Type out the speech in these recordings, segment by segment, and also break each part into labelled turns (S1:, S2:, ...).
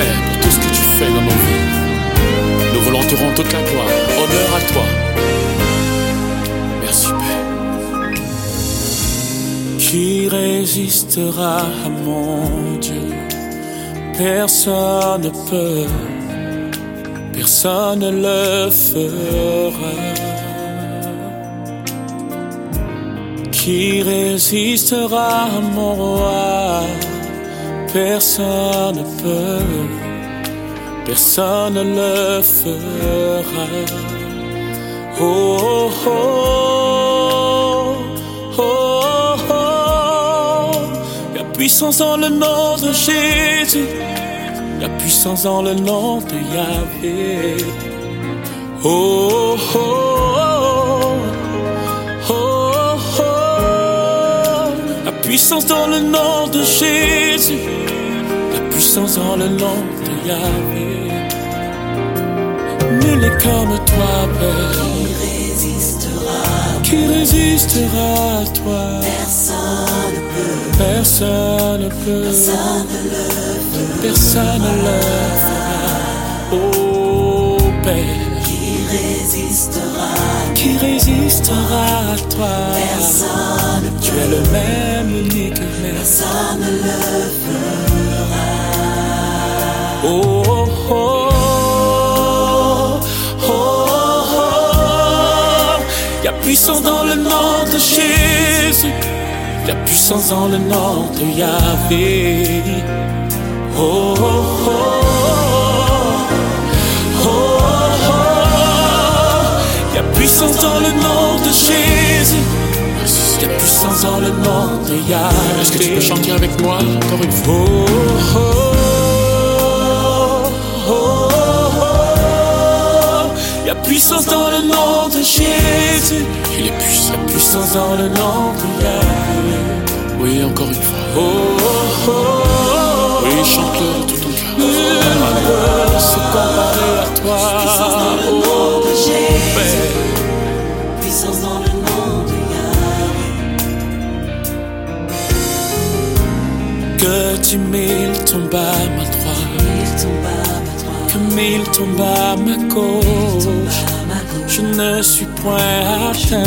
S1: Père, pour tout ce que tu fais dans nos vies. Nous voulons te rendre toute la gloire. Honneur à toi. Merci, Père. Qui résistera à mon Dieu? Personne ne peut, personne ne le fera. Qui résistera à mon roi? Personne ne peut, personne ne le fera. Oh, oh, oh, oh, oh. Y a puissance dans le nom de Jésus. Y a puissance dans le nom de Yahvé. Oh, oh, oh, puissance dans le nom de Jésus. La puissance dans le nom de Yahvé. Nul n'est comme toi, Père.
S2: Qui résistera
S1: Qui résistera à toi?
S2: Personne ne peut,
S1: Personne ne peut.
S2: personne ne le
S1: Personne ne le fera. Oh Père,
S2: Qui résistera
S1: qui résistera à toi?
S2: Personne ne
S1: Tu es le même,
S2: personne ne le
S1: Oh, oh, oh, oh, oh. Y a puissance dans le nom de Jésus. Y a puissance dans le nom de Yahvé. Oh, oh, oh. Oh, oh, oh. Y a puissance dans le nom de Jésus. Y a puissance dans le Yahvé. Est-ce que tu peux chanter avec moi encore une fois? Oh, oh, oh, oh. Y a puissance dans le nom de Jésus. Il est puissant. Y a puissance dans le nom de Yahvé. Oui, encore une fois. Oh, oh, oh. Oui, chante-le de tout ton cœur. Nul ne peut se comparer à toi. Dix mille tombent à ma droite, que mille tombent à ma gauche. Je ne suis point atteint.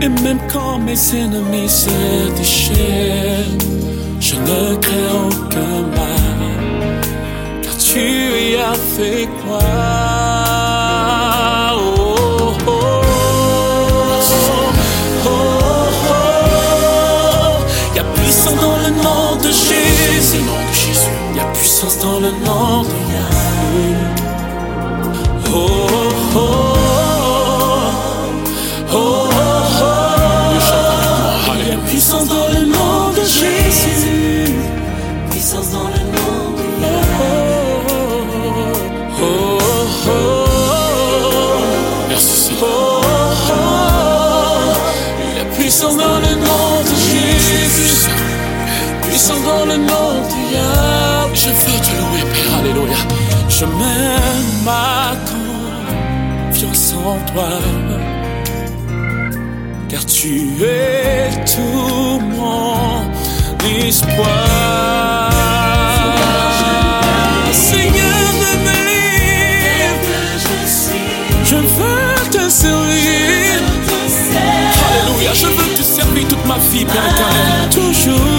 S1: Et même quand mes ennemis se déchaînent, je ne crains aucun mal, car tu y as fait quoi Dans le nom de. Oh, oh, oh. Oh, oh, oh. Puissance dans le nom de Jésus.
S2: Puissance dans le nom de Yahvé.
S1: Oh, oh, oh. Merci. Oh, oh. Puissance dans le nom de Jésus. Puissance dans le nom de Yahvé. Je mets ma confiance en toi car tu es tout mon espoir. Seigneur de mes livres,
S2: Que je
S1: veux te servir. Alléluia, je veux te servir toute ma vie, Père éternel. Toujours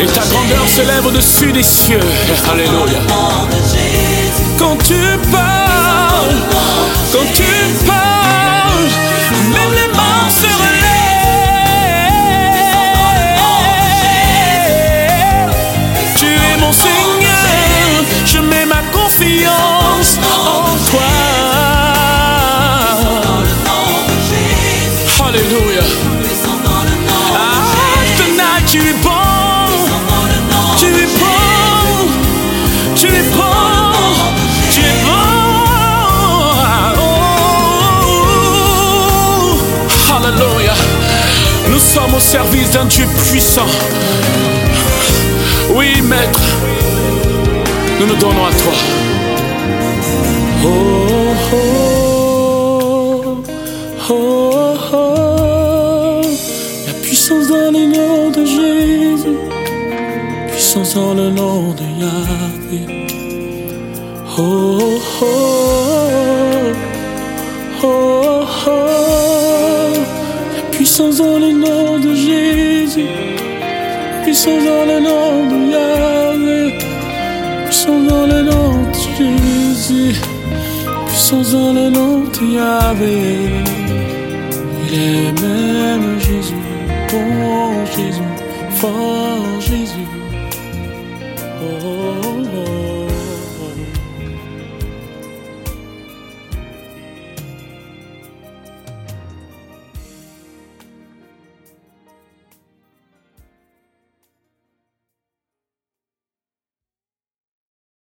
S1: Et ta grandeur s'élève au-dessus des cieux. Alléluia. Quand tu parles, quand tu parles, sommes au service d'un Dieu puissant. Oui, Maître, nous nous donnons à toi. Oh, oh, oh, oh. La puissance dans le nom de Jésus, puissance dans le nom de Yahvé. Oh, oh, oh, oh. La puissance dans le nom de Jésus, puissance dans le nom de Yahvé, puissance dans le nom de Jésus, puissance dans le nom de Yahvé. Il est même Jésus, bon Jésus, fort